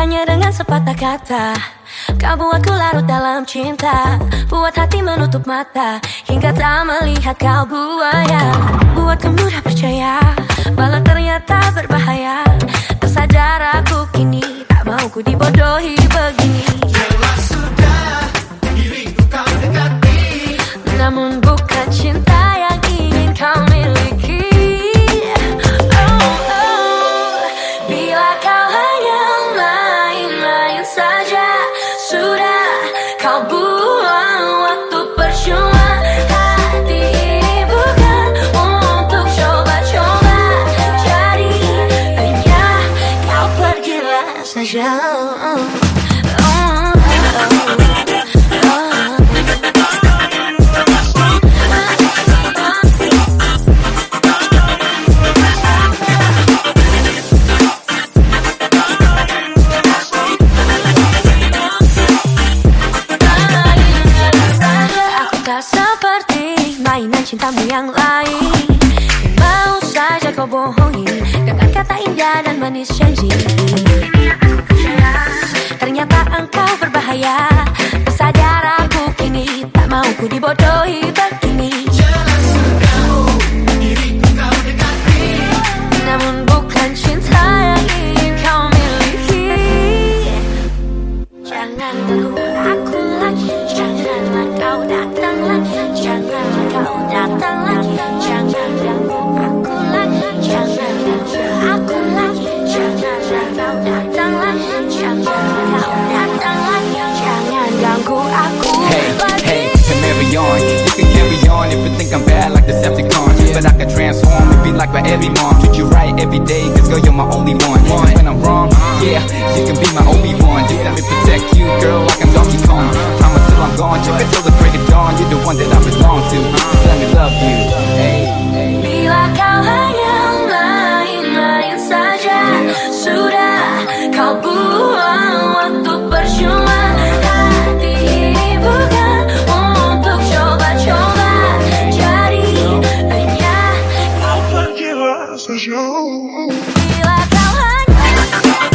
Hanya dengan sepatah kata. Kau buatku larut dalam cinta. Buat hati menutup mata. Hingga tak melihat kau buaya. Buatku mudah percaya. Malah ternyata berbahaya. Tersadar aku kini. Tak mau ku dibodohi begini. Jelas sudah diriku kau dekati. Namun bukan cinta kau buang waktu percuma Hati ini bukan untuk coba-coba. Jadi hanya kau pergilah saja. Oh, oh, oh. Cintamu yang lain. Mau saja kau bohongi Dengan kata indah dan manis janji. Ternyata engkau berbahaya. Sadar aku kini Tak mau ku dibodohi begini. Jelas sudah diriku kau dekati Namun bukan cinta yang ingin kau miliki. Jangan ganggu aku on. You can carry on if you think I'm bad like Decepticon. But I can transform and be like my every mom. Treat you right every day, cause girl, you're my only one. And when I'm wrong, yeah, you can be my Obi-Wan. Just let me protect you, girl, like saja bila kau hanya